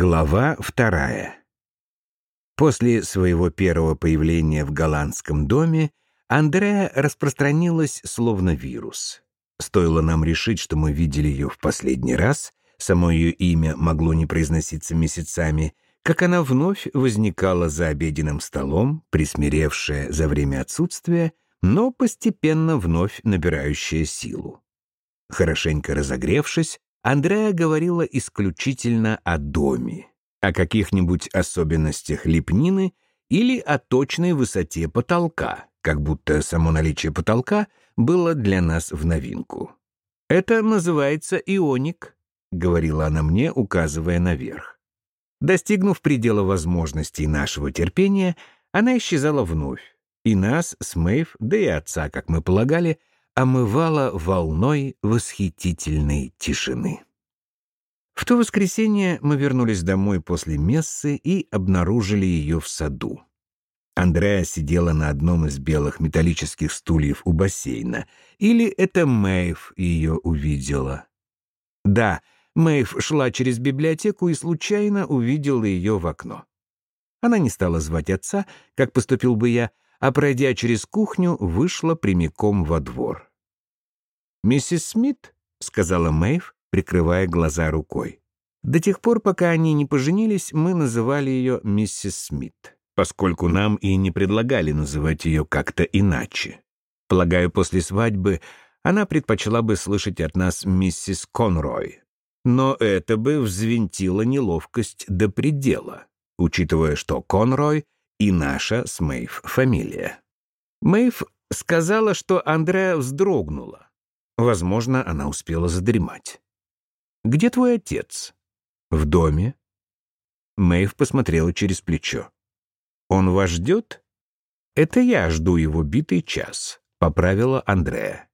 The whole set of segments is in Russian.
Глава вторая. После своего первого появления в голландском доме Андреа распространилась словно вирус. Стоило нам решить, что мы видели ее в последний раз, само ее имя могло не произноситься месяцами, как она вновь возникала за обеденным столом, присмиревшая за время отсутствия, но постепенно вновь набирающая силу. Хорошенько разогревшись, Андреа говорила исключительно о доме, о каких-нибудь особенностях лепнины или о точной высоте потолка, как будто само наличие потолка было для нас в новинку. «Это называется ионик», — говорила она мне, указывая наверх. Достигнув предела возможностей нашего терпения, она исчезала вновь, и нас с Мэйв, да и отца, как мы полагали, омывала волной восхитительной тишины. В то воскресенье мы вернулись домой после мессы и обнаружили ее в саду. Андреа сидела на одном из белых металлических стульев у бассейна. Или это Мэйв ее увидела? Да, Мэйв шла через библиотеку и случайно увидела ее в окно. Она не стала звать отца, как поступил бы я, а, пройдя через кухню, вышла прямиком во двор. «Миссис Смит?» — сказала Мэйв, прикрывая глаза рукой. До тех пор, пока они не поженились, мы называли ее миссис Смит, поскольку нам и не предлагали называть ее как-то иначе. Полагаю, после свадьбы она предпочла бы слышать от нас миссис Конрой. Но это бы взвинтило неловкость до предела, учитывая, что Конрой и наша с Мэйв фамилия. Мэйв сказала, что Андреа вздрогнула. Возможно, она успела задремать. «Где твой отец?» «В доме». Мэйв посмотрела через плечо. «Он вас ждет?» «Это я жду его битый час», — поправила Андрея.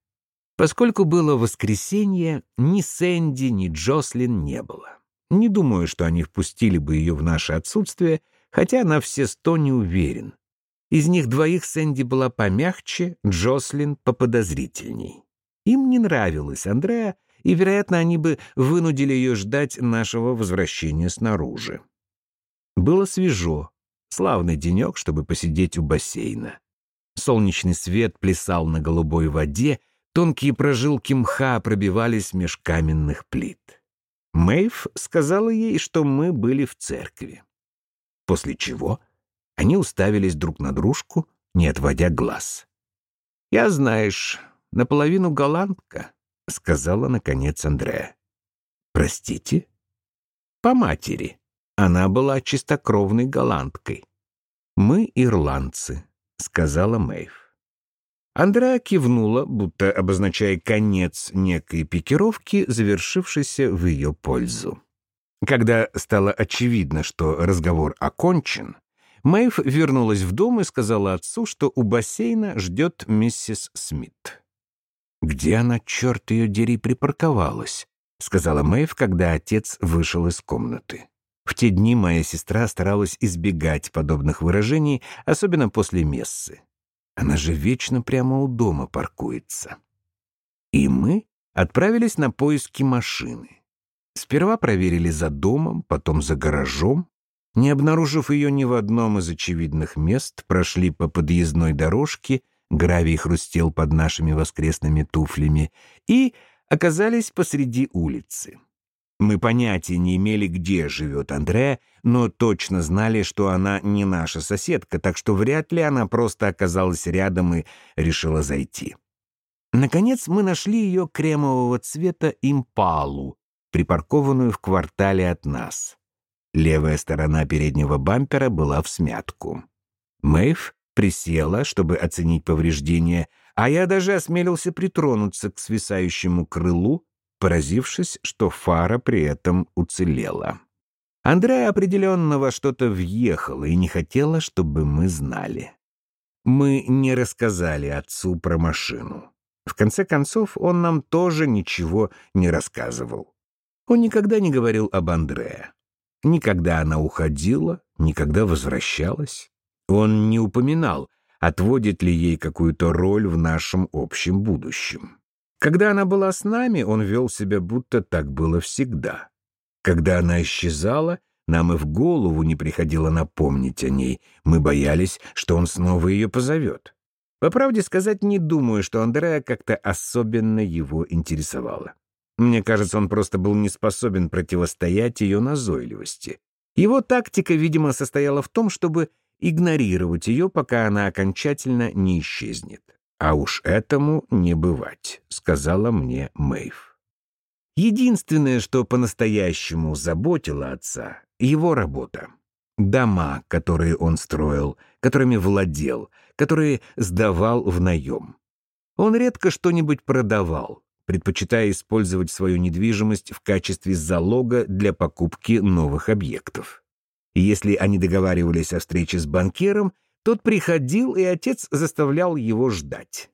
Поскольку было воскресенье, ни Сэнди, ни Джослин не было. Не думаю, что они впустили бы ее в наше отсутствие, хотя на все сто не уверен. Из них двоих Сэнди была помягче, Джослин поподозрительней. Им не нравилась Андреа, и, вероятно, они бы вынудили ее ждать нашего возвращения снаружи. Было свежо, славный денек, чтобы посидеть у бассейна. Солнечный свет плясал на голубой воде, тонкие прожилки мха пробивались меж каменных плит. Мэйв сказала ей, что мы были в церкви. После чего они уставились друг на дружку, не отводя глаз. «Я, знаешь, наполовину голландка», — сказала, наконец, Андреа. «Простите?» «По матери. Она была чистокровной голландкой». «Мы ирландцы», — сказала Мэйв. Андреа кивнула, будто обозначая конец некой пикировки, завершившейся в ее пользу. Когда стало очевидно, что разговор окончен, Мэйв вернулась в дом и сказала отцу, что у бассейна ждет миссис Смит. «Где она, черт ее дери, припарковалась?» — сказала Мэйв, когда отец вышел из комнаты. В те дни моя сестра старалась избегать подобных выражений, особенно после мессы. Она же вечно прямо у дома паркуется. И мы отправились на поиски машины. Сперва проверили за домом, потом за гаражом. Не обнаружив ее ни в одном из очевидных мест, прошли по подъездной дорожке — гравий хрустел под нашими воскресными туфлями, и оказались посреди улицы. Мы понятия не имели, где живет Андреа, но точно знали, что она не наша соседка, так что вряд ли она просто оказалась рядом и решила зайти. Наконец мы нашли ее кремового цвета импалу, припаркованную в квартале от нас. Левая сторона переднего бампера была в смятку. Мэйв присела, чтобы оценить повреждения, а я даже осмелился притронуться к свисающему крылу, поразившись, что фара при этом уцелела. Андрея определенно во что-то въехала и не хотела, чтобы мы знали. Мы не рассказали отцу про машину. В конце концов, он нам тоже ничего не рассказывал. Он никогда не говорил об Андреа. Никогда она уходила, никогда возвращалась. Он не упоминал, отводит ли ей какую-то роль в нашем общем будущем. Когда она была с нами, он вел себя, будто так было всегда. Когда она исчезала, Нам и в голову не приходило напомнить о ней. Мы боялись, что он снова ее позовет. По правде сказать, не думаю, что Андреа как-то особенно его интересовало. Мне кажется, он просто был не способен противостоять ее назойливости. Его тактика, видимо, состояла в том, чтобы игнорировать ее, пока она окончательно не исчезнет. «А уж этому не бывать», — сказала мне Мэйв. Единственное, что по-настоящему заботило отца — его работа. Дома, которые он строил, которыми владел, которые сдавал в наем. Он редко что-нибудь продавал, предпочитая использовать свою недвижимость в качестве залога для покупки новых объектов. И если они договаривались о встрече с банкиром, тот приходил, и отец заставлял его ждать.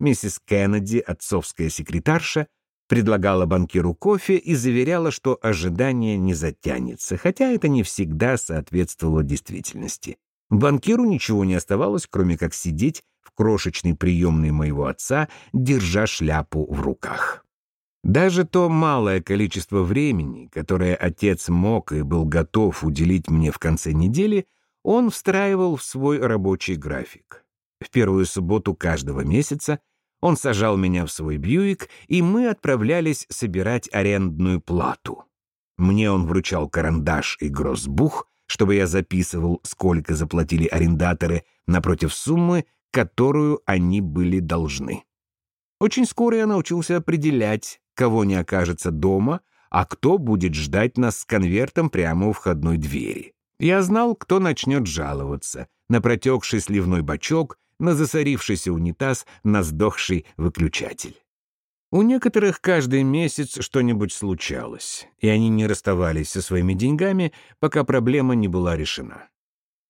Миссис Кеннеди, отцовская секретарша, предлагала банкиру кофе и заверяла, что ожидание не затянется, хотя это не всегда соответствовало действительности. Банкиру ничего не оставалось, кроме как сидеть в крошечной приемной моего отца, держа шляпу в руках. Даже то малое количество времени, которое отец мог и был готов уделить мне в конце недели, он встраивал в свой рабочий график. В первую субботу каждого месяца он сажал меня в свой Бьюик, и мы отправлялись собирать арендную плату. Мне он вручал карандаш и гроссбух, чтобы я записывал, сколько заплатили арендаторы напротив суммы, которую они были должны. Очень скоро я научился определять, кого не окажется дома, а кто будет ждать нас с конвертом прямо у входной двери. Я знал, кто начнет жаловаться на протекший сливной бачок, на засорившийся унитаз, на сдохший выключатель. У некоторых каждый месяц что-нибудь случалось, и они не расставались со своими деньгами, пока проблема не была решена.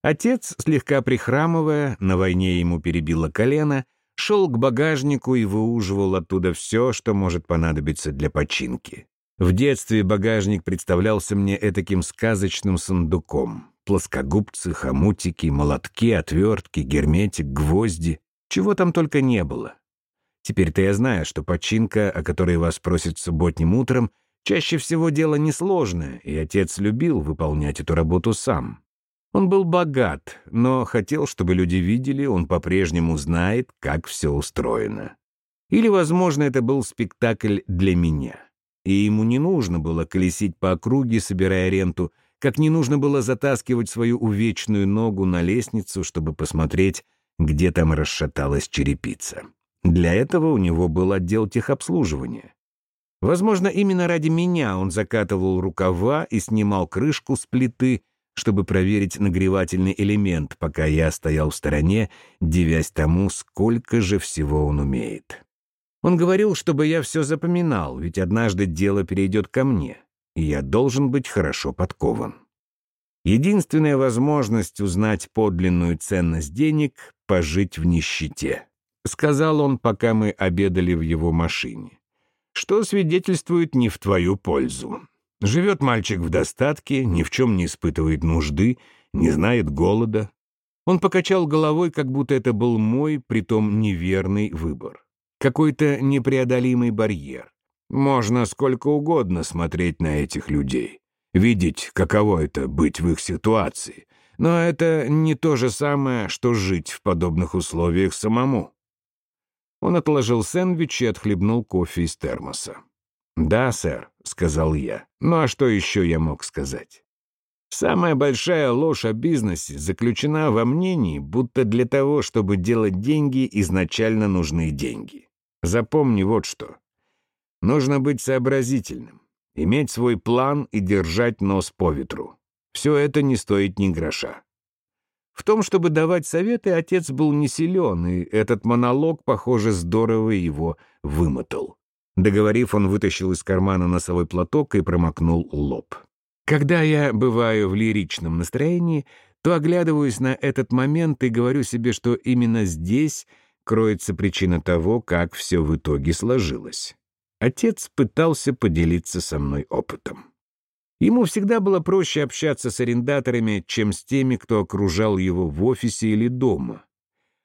Отец, слегка прихрамывая, на войне ему перебило колено, шел к багажнику и выуживал оттуда все, что может понадобиться для починки. В детстве багажник представлялся мне этаким сказочным сундуком. Плоскогубцы, хомутики, молотки, отвертки, герметик, гвозди. Чего там только не было. Теперь-то я знаю, что починка, о которой вас просят субботним утром, чаще всего дело несложное, и отец любил выполнять эту работу сам. Он был богат, но хотел, чтобы люди видели, он по-прежнему знает, как все устроено. Или, возможно, это был спектакль для меня и ему не нужно было колесить по округе, собирая ренту, как не нужно было затаскивать свою увечную ногу на лестницу, чтобы посмотреть, где там расшаталась черепица. Для этого у него был отдел техобслуживания. Возможно, именно ради меня он закатывал рукава и снимал крышку с плиты, чтобы проверить нагревательный элемент, пока я стоял в стороне, девясь тому, сколько же всего он умеет. Он говорил, чтобы я все запоминал, ведь однажды дело перейдет ко мне, и я должен быть хорошо подкован. Единственная возможность узнать подлинную ценность денег — пожить в нищете, — сказал он, пока мы обедали в его машине, что свидетельствует не в твою пользу. Живет мальчик в достатке, ни в чем не испытывает нужды, не знает голода. Он покачал головой, как будто это был мой, притом неверный выбор какой-то непреодолимый барьер. Можно сколько угодно смотреть на этих людей, видеть, каково это быть в их ситуации, но это не то же самое, что жить в подобных условиях самому. Он отложил сэндвич и отхлебнул кофе из термоса. «Да, сэр», — сказал я. «Ну а что еще я мог сказать?» Самая большая ложь о бизнесе заключена во мнении, будто для того, чтобы делать деньги, изначально нужны деньги. Запомни вот что. Нужно быть сообразительным, иметь свой план и держать нос по ветру. Все это не стоит ни гроша. В том, чтобы давать советы, отец был не силен, и этот монолог, похоже, здорово его вымотал. Договорив, он вытащил из кармана носовой платок и промокнул лоб. Когда я бываю в лиричном настроении, то оглядываюсь на этот момент и говорю себе, что именно здесь — кроется причина того, как все в итоге сложилось. Отец пытался поделиться со мной опытом. Ему всегда было проще общаться с арендаторами, чем с теми, кто окружал его в офисе или дома.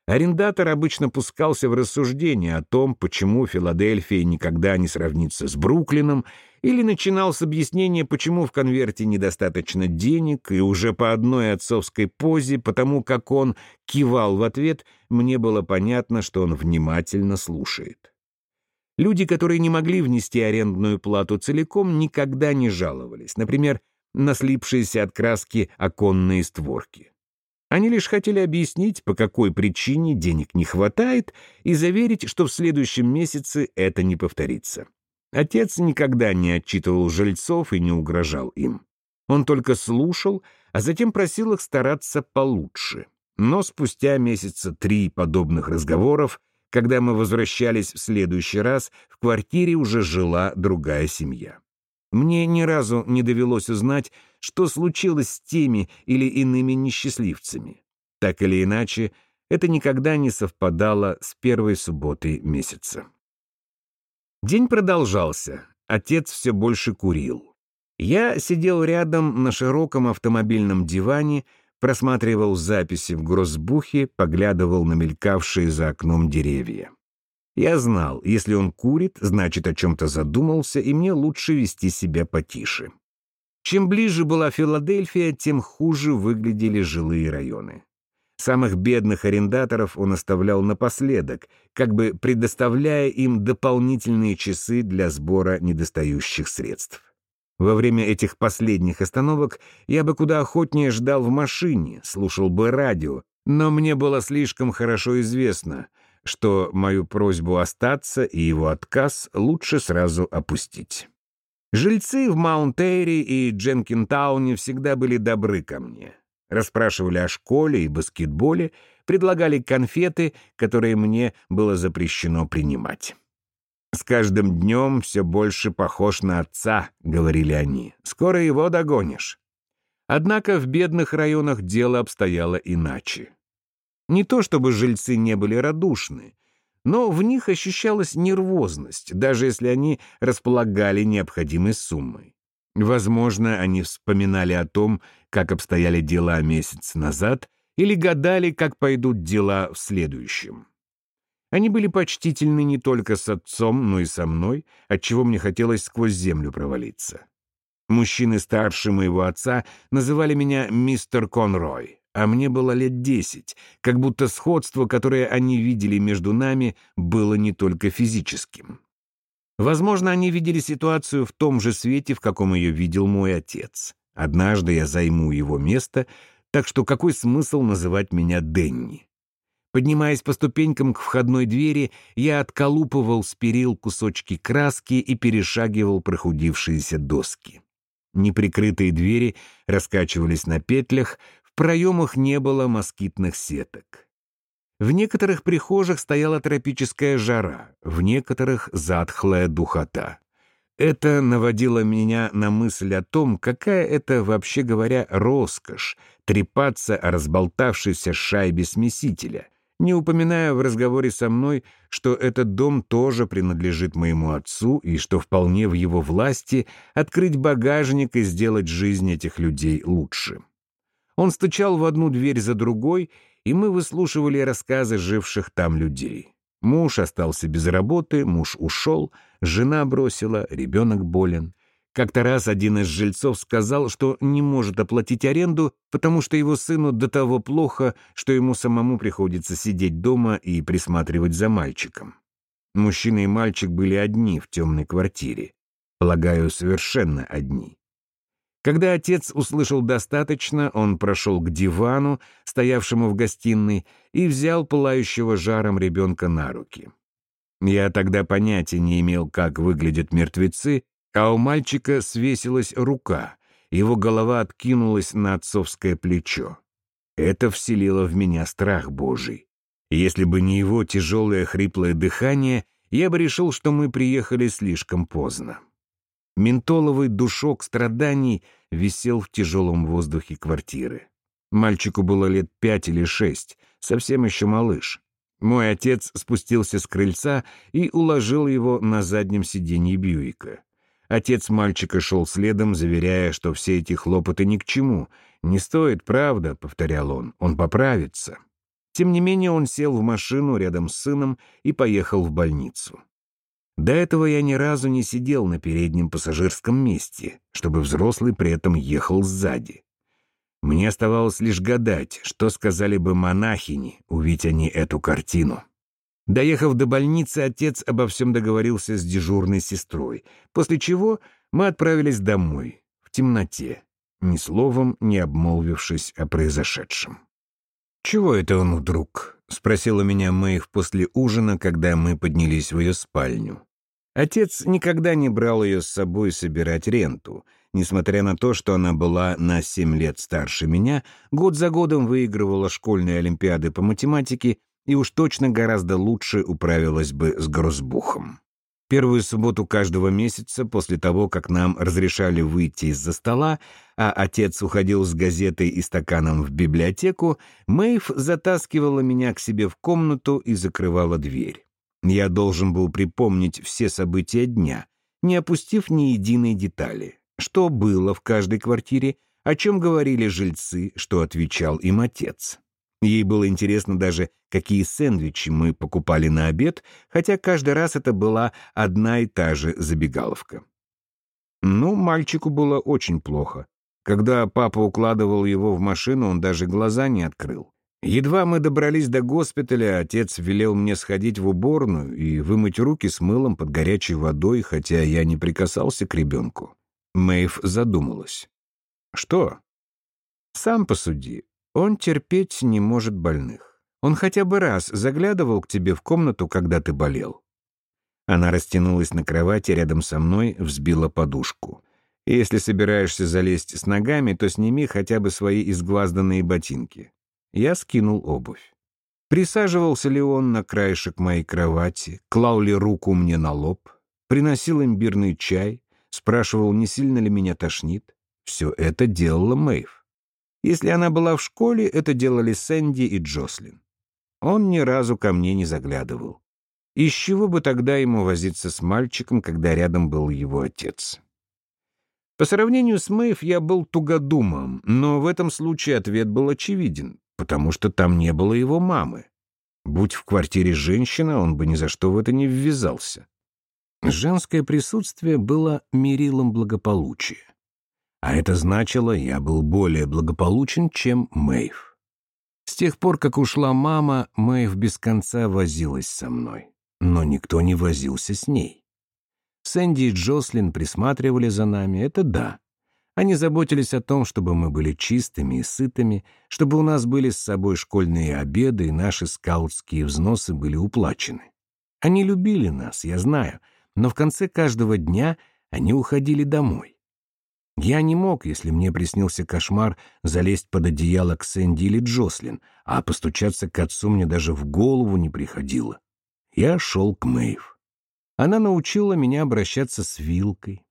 Арендатор обычно пускался в рассуждения о том, почему Филадельфия никогда не сравнится с Бруклином, или начинал с объяснения, почему в конверте недостаточно денег, и уже по одной отцовской позе, потому как он кивал в ответ, мне было понятно, что он внимательно слушает. Люди, которые не могли внести арендную плату целиком, никогда не жаловались, например, на слипшиеся от краски оконные створки. Они лишь хотели объяснить, по какой причине денег не хватает, и заверить, что в следующем месяце это не повторится. Отец никогда не отчитывал жильцов и не угрожал им. Он только слушал, а затем просил их стараться получше. Но спустя месяца три подобных разговоров, когда мы возвращались в следующий раз, в квартире уже жила другая семья. Мне ни разу не довелось узнать, что случилось с теми или иными несчастливцами. Так или иначе, это никогда не совпадало с первой субботой месяца. День продолжался. Отец все больше курил. Я сидел рядом на широком автомобильном диване, просматривал записи в гроссбухе, поглядывал на мелькавшие за окном деревья. Я знал, если он курит, значит, о чем-то задумался, и мне лучше вести себя потише. Чем ближе была Филадельфия, тем хуже выглядели жилые районы. Самых бедных арендаторов он оставлял напоследок, как бы предоставляя им дополнительные часы для сбора недостающих средств. Во время этих последних остановок я бы куда охотнее ждал в машине, слушал бы радио, но мне было слишком хорошо известно — что мою просьбу остаться и его отказ лучше сразу опустить. Жильцы в Маунт-Эйре и Дженкинтауне всегда были добры ко мне. Расспрашивали о школе и баскетболе, предлагали конфеты, которые мне было запрещено принимать. «С каждым днем все больше похож на отца», — говорили они. «Скоро его догонишь». Однако в бедных районах дело обстояло иначе. Не то чтобы жильцы не были радушны, но в них ощущалась нервозность, даже если они располагали необходимой суммой. Возможно, они вспоминали о том, как обстояли дела месяц назад, или гадали, как пойдут дела в следующем. Они были почтительны не только с отцом, но и со мной, отчего мне хотелось сквозь землю провалиться. Мужчины старше моего отца называли меня мистер Конрой а мне было лет десять, как будто сходство, которое они видели между нами, было не только физическим. Возможно, они видели ситуацию в том же свете, в каком ее видел мой отец. Однажды я займу его место, так что какой смысл называть меня Денни? Поднимаясь по ступенькам к входной двери, я отколупывал с перил кусочки краски и перешагивал прохудившиеся доски. Неприкрытые двери раскачивались на петлях, проемах не было москитных сеток. В некоторых прихожих стояла тропическая жара, в некоторых — затхлая духота. Это наводило меня на мысль о том, какая это, вообще говоря, роскошь — трепаться о разболтавшейся шайбе смесителя, не упоминая в разговоре со мной, что этот дом тоже принадлежит моему отцу и что вполне в его власти открыть багажник и сделать жизнь этих людей лучше. Он стучал в одну дверь за другой, и мы выслушивали рассказы живших там людей. Муж остался без работы, муж ушел, жена бросила, ребенок болен. Как-то раз один из жильцов сказал, что не может оплатить аренду, потому что его сыну до того плохо, что ему самому приходится сидеть дома и присматривать за мальчиком. Мужчина и мальчик были одни в темной квартире. Полагаю, совершенно одни. Когда отец услышал достаточно, он прошел к дивану, стоявшему в гостиной, и взял пылающего жаром ребенка на руки. Я тогда понятия не имел, как выглядят мертвецы, а у мальчика свесилась рука, его голова откинулась на отцовское плечо. Это вселило в меня страх Божий. Если бы не его тяжелое хриплое дыхание, я бы решил, что мы приехали слишком поздно. Ментоловый душок страданий висел в тяжелом воздухе квартиры. Мальчику было лет пять или шесть, совсем еще малыш. Мой отец спустился с крыльца и уложил его на заднем сиденье Бьюика. Отец мальчика шел следом, заверяя, что все эти хлопоты ни к чему. «Не стоит, правда», — повторял он, — «он поправится». Тем не менее он сел в машину рядом с сыном и поехал в больницу. До этого я ни разу не сидел на переднем пассажирском месте, чтобы взрослый при этом ехал сзади. Мне оставалось лишь гадать, что сказали бы монахини, увидеть они эту картину. Доехав до больницы, отец обо всем договорился с дежурной сестрой, после чего мы отправились домой, в темноте, ни словом не обмолвившись о произошедшем. «Чего это он вдруг?» — спросила меня Мэйв после ужина, когда мы поднялись в ее спальню. Отец никогда не брал ее с собой собирать ренту. Несмотря на то, что она была на семь лет старше меня, год за годом выигрывала школьные олимпиады по математике и уж точно гораздо лучше управилась бы с грозбухом. Первую субботу каждого месяца, после того, как нам разрешали выйти из-за стола, а отец уходил с газетой и стаканом в библиотеку, Мэйв затаскивала меня к себе в комнату и закрывала дверь. Я должен был припомнить все события дня, не опустив ни единой детали. Что было в каждой квартире, о чем говорили жильцы, что отвечал им отец. Ей было интересно даже, какие сэндвичи мы покупали на обед, хотя каждый раз это была одна и та же забегаловка. Ну, мальчику было очень плохо. Когда папа укладывал его в машину, он даже глаза не открыл. Едва мы добрались до госпиталя, отец велел мне сходить в уборную и вымыть руки с мылом под горячей водой, хотя я не прикасался к ребенку. Мэйв задумалась. «Что?» «Сам посуди. Он терпеть не может больных. Он хотя бы раз заглядывал к тебе в комнату, когда ты болел. Она растянулась на кровати рядом со мной, взбила подушку. Если собираешься залезть с ногами, то сними хотя бы свои изгвазданные ботинки. Я скинул обувь. Присаживался ли он на краешек моей кровати, клал ли руку мне на лоб, приносил имбирный чай, спрашивал, не сильно ли меня тошнит. Все это делала Мэйв. Если она была в школе, это делали Сэнди и Джослин. Он ни разу ко мне не заглядывал. Из чего бы тогда ему возиться с мальчиком, когда рядом был его отец? По сравнению с Мэйв я был тугодумом, но в этом случае ответ был очевиден, потому что там не было его мамы. Будь в квартире женщина, он бы ни за что в это не ввязался. Женское присутствие было мерилом благополучия. А это значило, я был более благополучен, чем Мэйв. С тех пор, как ушла мама, Мэйв без конца возилась со мной. Но никто не возился с ней. Сэнди и Джослин присматривали за нами, это да. Они заботились о том, чтобы мы были чистыми и сытыми, чтобы у нас были с собой школьные обеды и наши скаутские взносы были уплачены. Они любили нас, я знаю, но в конце каждого дня они уходили домой. Я не мог, если мне приснился кошмар, залезть под одеяло к Сэнди или Джослин, а постучаться к отцу мне даже в голову не приходило. Я шел к Мэйв. Она научила меня обращаться с вилкой.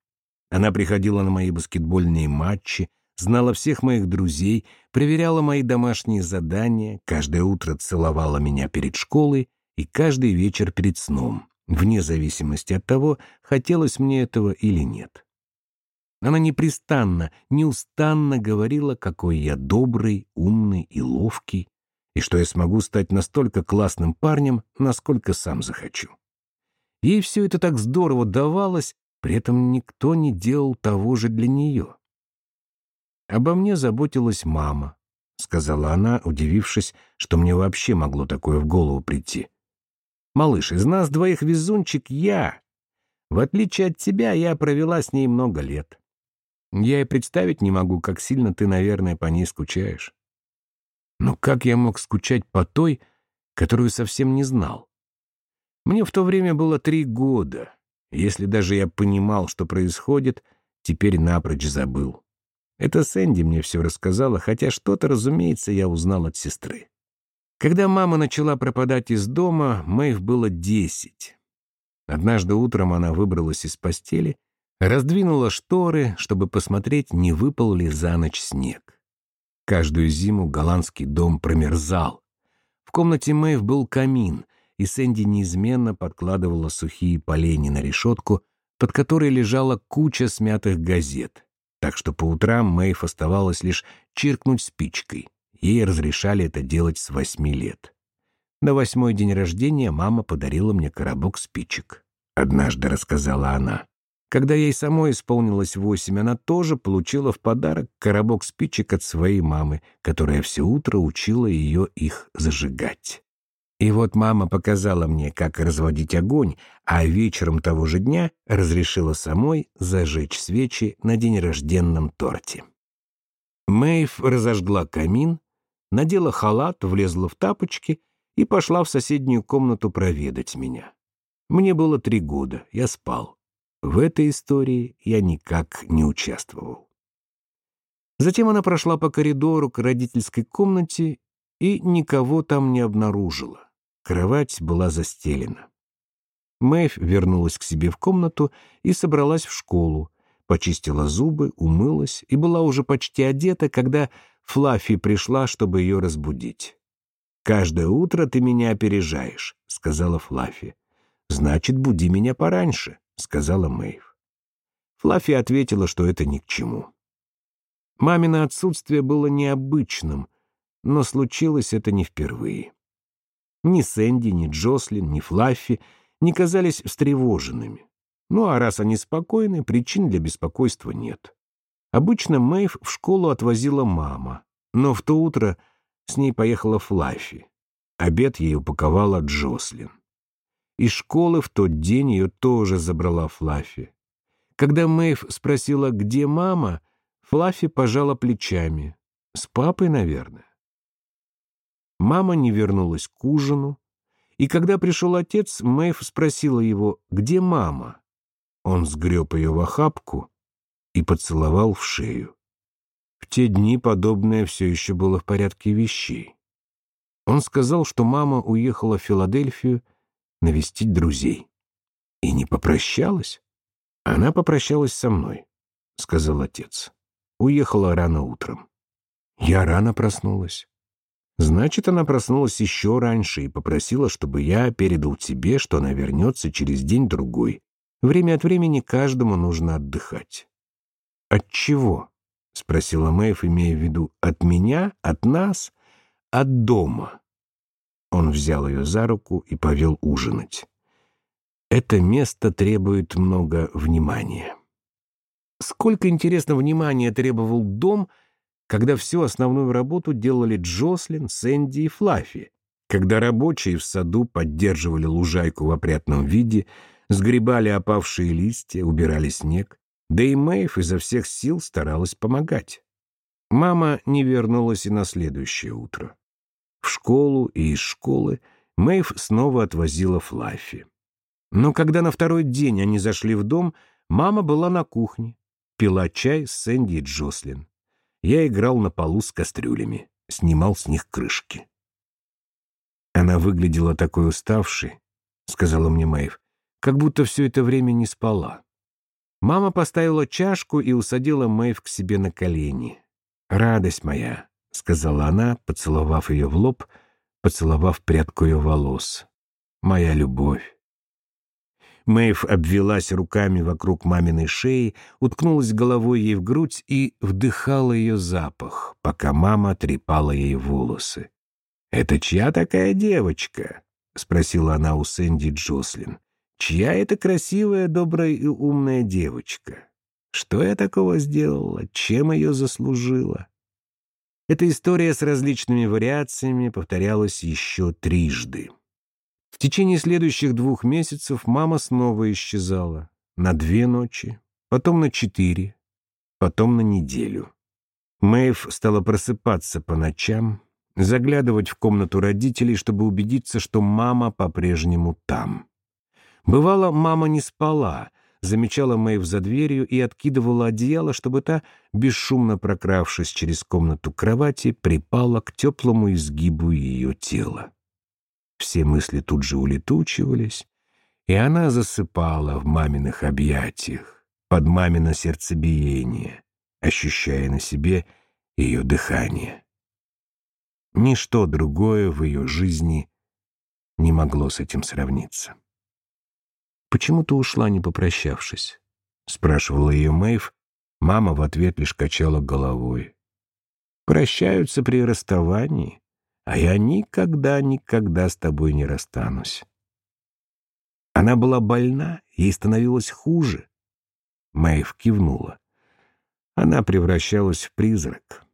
Она приходила на мои баскетбольные матчи, знала всех моих друзей, проверяла мои домашние задания, каждое утро целовала меня перед школой и каждый вечер перед сном, вне зависимости от того, хотелось мне этого или нет. Она непрестанно, неустанно говорила, какой я добрый, умный и ловкий, и что я смогу стать настолько классным парнем, насколько сам захочу. Ей все это так здорово давалось, при этом никто не делал того же для нее. «Обо мне заботилась мама», — сказала она, удивившись, что мне вообще могло такое в голову прийти. «Малыш, из нас двоих везунчик я. В отличие от тебя, я провела с ней много лет. Я и представить не могу, как сильно ты, наверное, по ней скучаешь. Но как я мог скучать по той, которую совсем не знал? Мне в то время было три года. Если даже я понимал, что происходит, теперь напрочь забыл. Это Сэнди мне все рассказала, хотя что-то, разумеется, я узнал от сестры. Когда мама начала пропадать из дома, Мэйв было десять. Однажды утром она выбралась из постели Раздвинула шторы, чтобы посмотреть, не выпал ли за ночь снег. Каждую зиму голландский дом промерзал. В комнате Мэйв был камин, и Сэнди неизменно подкладывала сухие поленья на решетку, под которой лежала куча смятых газет. Так что по утрам Мэйв оставалось лишь чиркнуть спичкой. Ей разрешали это делать с восьми лет. На восьмой день рождения мама подарила мне коробок спичек. Однажды рассказала она. Когда ей самой исполнилось восемь, она тоже получила в подарок коробок спичек от своей мамы, которая все утро учила ее их зажигать. И вот мама показала мне, как разводить огонь, а вечером того же дня разрешила самой зажечь свечи на день рожденном торте. Мэйв разожгла камин, надела халат, влезла в тапочки и пошла в соседнюю комнату проведать меня. Мне было три года, я спал. В этой истории я никак не участвовал. Затем она прошла по коридору к родительской комнате и никого там не обнаружила. Кровать была застелена. Мэйв вернулась к себе в комнату и собралась в школу, почистила зубы, умылась и была уже почти одета, когда Флаффи пришла, чтобы ее разбудить. «Каждое утро ты меня опережаешь», — сказала Флаффи. «Значит, буди меня пораньше», — сказала Мэйв. Флаффи ответила, что это ни к чему. Мамино отсутствие было необычным, но случилось это не впервые. Ни Сэнди, ни Джослин, ни Флаффи не казались встревоженными. Ну а раз они спокойны, причин для беспокойства нет. Обычно Мэйв в школу отвозила мама, но в то утро с ней поехала Флаффи. Обед ей упаковала Джослин. Из школы в тот день ее тоже забрала Флаффи. Когда Мэйв спросила, где мама, Флаффи пожала плечами. С папой, наверное. Мама не вернулась к ужину, и когда пришел отец, Мэйв спросила его, где мама. Он сгреб ее в охапку и поцеловал в шею. В те дни подобное все еще было в порядке вещей. Он сказал, что мама уехала в Филадельфию навестить друзей. И не попрощалась? Она попрощалась со мной, — сказал отец. Уехала рано утром. Я рано проснулась. Значит, она проснулась еще раньше и попросила, чтобы я передал тебе, что она вернется через день-другой. Время от времени каждому нужно отдыхать. От чего? — спросила Мэйв, имея в виду от меня, от нас, от дома. Он взял ее за руку и повел ужинать. Это место требует много внимания. Сколько, интересно, внимания требовал дом, когда всю основную работу делали Джослин, Сэнди и Флаффи, когда рабочие в саду поддерживали лужайку в опрятном виде, сгребали опавшие листья, убирали снег, да и Мэйв изо всех сил старалась помогать. Мама не вернулась и на следующее утро. В школу и из школы Мэйв снова отвозила Флаффи. Но когда на второй день они зашли в дом, мама была на кухне, пила чай с Сэнди и Джослин. Я играл на полу с кастрюлями, снимал с них крышки. Она выглядела такой уставшей, — сказала мне Мэйв, — как будто все это время не спала. Мама поставила чашку и усадила Мэйв к себе на колени. «Радость моя, — сказала она, поцеловав ее в лоб, поцеловав прядку ее волос. «Моя любовь». Мэйв обвелась руками вокруг маминой шеи, уткнулась головой ей в грудь и вдыхала ее запах, пока мама трепала ей волосы. «Это чья такая девочка?» — спросила она у Сэнди Джослин. «Чья это красивая, добрая и умная девочка? Что я такого сделала? Чем ее заслужила?» Эта история с различными вариациями повторялась еще трижды. В течение следующих двух месяцев мама снова исчезала. На две ночи, потом на четыре, потом на неделю. Мэйв стала просыпаться по ночам, заглядывать в комнату родителей, чтобы убедиться, что мама по-прежнему там. Бывало, мама не спала, замечала Мэйв за дверью и откидывала одеяло, чтобы та, бесшумно прокравшись через комнату кровати, припала к теплому изгибу ее тела. Все мысли тут же улетучивались, и она засыпала в маминых объятиях, под мамино сердцебиение, ощущая на себе ее дыхание. Ничто другое в ее жизни не могло с этим сравниться. «Почему ты ушла, не попрощавшись?» — спрашивала ее Мэйв. Мама в ответ лишь качала головой. «Прощаются при расставании, а я никогда-никогда с тобой не расстанусь. Она была больна, ей становилось хуже. Мэйв кивнула. Она превращалась в призрак.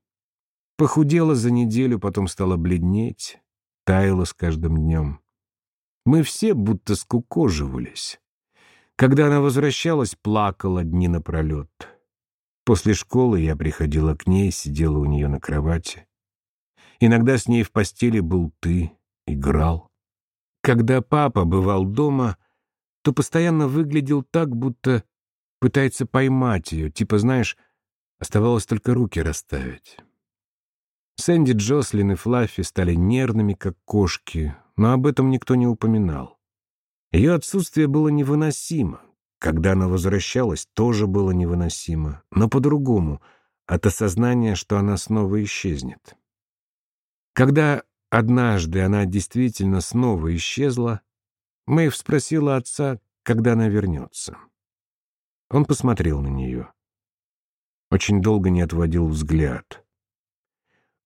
Похудела за неделю, потом стала бледнеть, таяла с каждым днем. Мы все будто скукоживались. Когда она возвращалась, плакала дни напролет. После школы я приходила к ней, сидела у нее на кровати. Иногда с ней в постели был ты, играл. Когда папа бывал дома, то постоянно выглядел так, будто пытается поймать ее, типа, знаешь, оставалось только руки расставить. Сэнди, Джослин и Флаффи стали нервными, как кошки, но об этом никто не упоминал. Ее отсутствие было невыносимо. Когда она возвращалась, тоже было невыносимо, но по-другому, от осознания, что она снова исчезнет. Когда однажды она действительно снова исчезла, Мэйв спросила отца, когда она вернется. Он посмотрел на нее. Очень долго не отводил взгляд.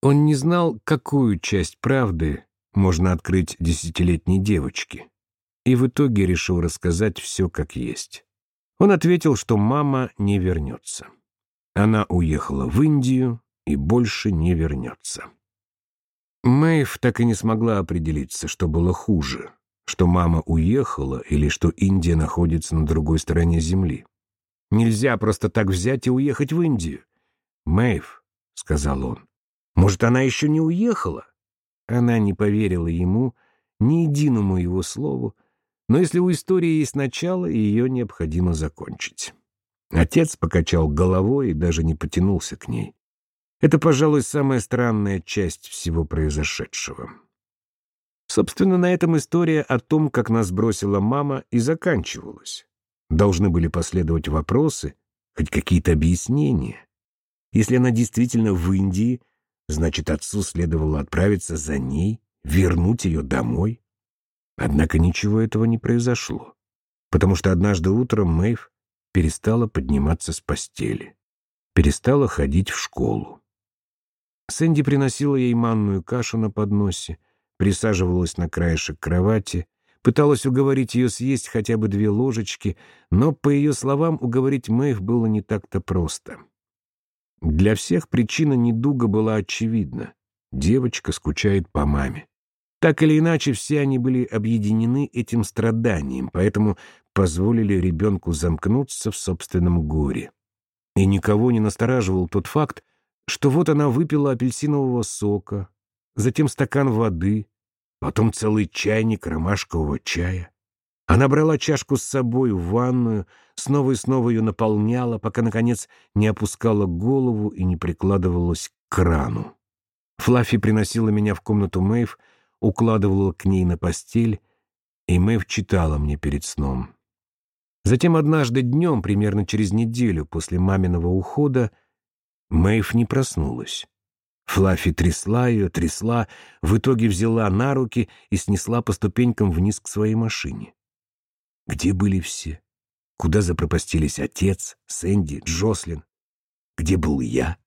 Он не знал, какую часть правды можно открыть десятилетней девочке, и в итоге решил рассказать все как есть. Он ответил, что мама не вернется. Она уехала в Индию и больше не вернется. Мэйв так и не смогла определиться, что было хуже что мама уехала или что Индия находится на другой стороне Земли. Нельзя просто так взять и уехать в Индию. «Мэйв», — сказал он, — «может, она еще не уехала?» Она не поверила ему, ни единому его слову, но если у истории есть начало, ее необходимо закончить. Отец покачал головой и даже не потянулся к ней. Это, пожалуй, самая странная часть всего произошедшего. Собственно, на этом история о том, как нас бросила мама, и заканчивалась. Должны были последовать вопросы, хоть какие-то объяснения. Если она действительно в Индии, значит, отцу следовало отправиться за ней, вернуть ее домой. Однако ничего этого не произошло, потому что однажды утром Мэйв перестала подниматься с постели, перестала ходить в школу. Сэнди приносила ей манную кашу на подносе, присаживалась на краешек кровати, пыталась уговорить ее съесть хотя бы две ложечки, но, по ее словам, уговорить Мэйв было не так-то просто. Для всех причина недуга была очевидна. Девочка скучает по маме. Так или иначе, все они были объединены этим страданием, поэтому позволили ребенку замкнуться в собственном горе. И никого не настораживал тот факт, что вот она выпила апельсинового сока, затем стакан воды, потом целый чайник ромашкового чая. Она брала чашку с собой в ванную, снова и снова ее наполняла, пока, наконец, не опускала голову и не прикладывалась к крану. Флаффи приносила меня в комнату Мэйв, укладывала к ней на постель, и Мэйв читала мне перед сном. Затем однажды днем, примерно через неделю после маминого ухода, Мэйв не проснулась. Флаффи трясла ее, трясла, в итоге взяла на руки и снесла по ступенькам вниз к своей машине. Где были все? Куда запропастились отец, Сэнди, Джослин? Где был я?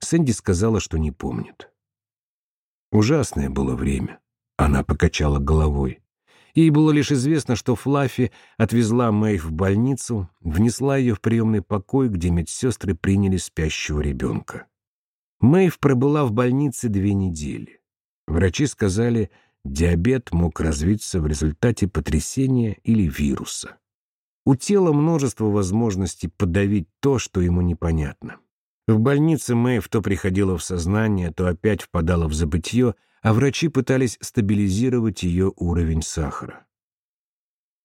Сэнди сказала, что не помнит. Ужасное было время. Она покачала головой. Ей было лишь известно, что Флаффи отвезла Мэйв в больницу, внесла ее в приемный покой, где медсестры приняли спящего ребенка. Мэйв пробыла в больнице две недели. Врачи сказали, диабет мог развиться в результате потрясения или вируса. У тела множество возможностей подавить то, что ему непонятно. В больнице Мэйв то приходила в сознание, то опять впадала в забытье, а врачи пытались стабилизировать ее уровень сахара.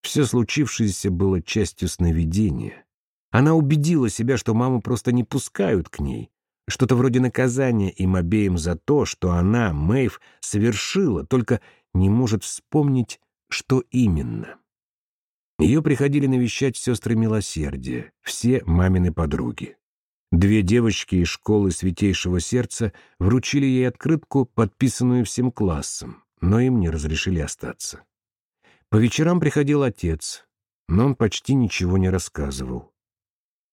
Все случившееся было частью сновидения. Она убедила себя, что маму просто не пускают к ней, что-то вроде наказания им обеим за то, что она, Мэйв, совершила, только не может вспомнить, что именно. Ее приходили навещать сестры милосердия, все мамины подруги. Две девочки из школы Святейшего Сердца вручили ей открытку, подписанную всем классом, но им не разрешили остаться. По вечерам приходил отец, но он почти ничего не рассказывал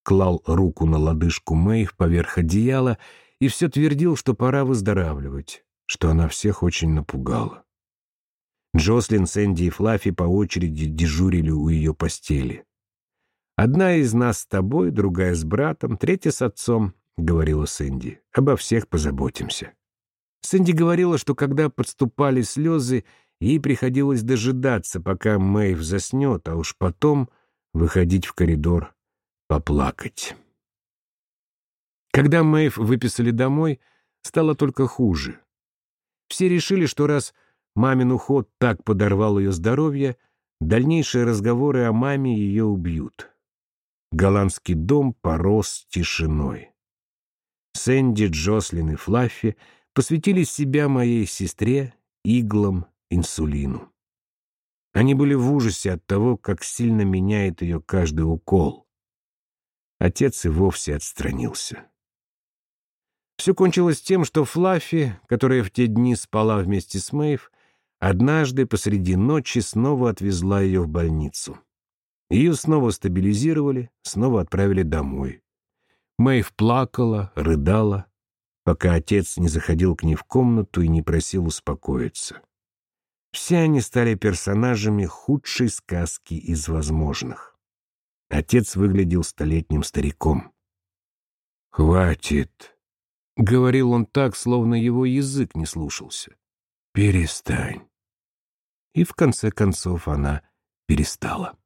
клал руку на лодыжку Мэйв поверх одеяла и все твердил, что пора выздоравливать, что она всех очень напугала. Джослин, Сэнди и Флаффи по очереди дежурили у ее постели. «Одна из нас с тобой, другая с братом, третья с отцом», — говорила Сэнди. «Обо всех позаботимся». Сэнди говорила, что когда подступали слезы, ей приходилось дожидаться, пока Мэйв заснет, а уж потом выходить в коридор поплакать. Когда Мэйв выписали домой, стало только хуже. Все решили, что раз мамин уход так подорвал ее здоровье, дальнейшие разговоры о маме ее убьют. Голландский дом порос тишиной. Сэнди, Джослин и Флаффи посвятили себя моей сестре, иглам, инсулину. Они были в ужасе от того, как сильно меняет ее каждый укол. Отец и вовсе отстранился. Все кончилось тем, что Флаффи, которая в те дни спала вместе с Мэйв, однажды посреди ночи снова отвезла ее в больницу. Ее снова стабилизировали, снова отправили домой. Мэйв плакала, рыдала, пока отец не заходил к ней в комнату и не просил успокоиться. Все они стали персонажами худшей сказки из возможных. Отец выглядел столетним стариком. «Хватит!» — говорил он так, словно его язык не слушался. «Перестань». И в конце концов она перестала.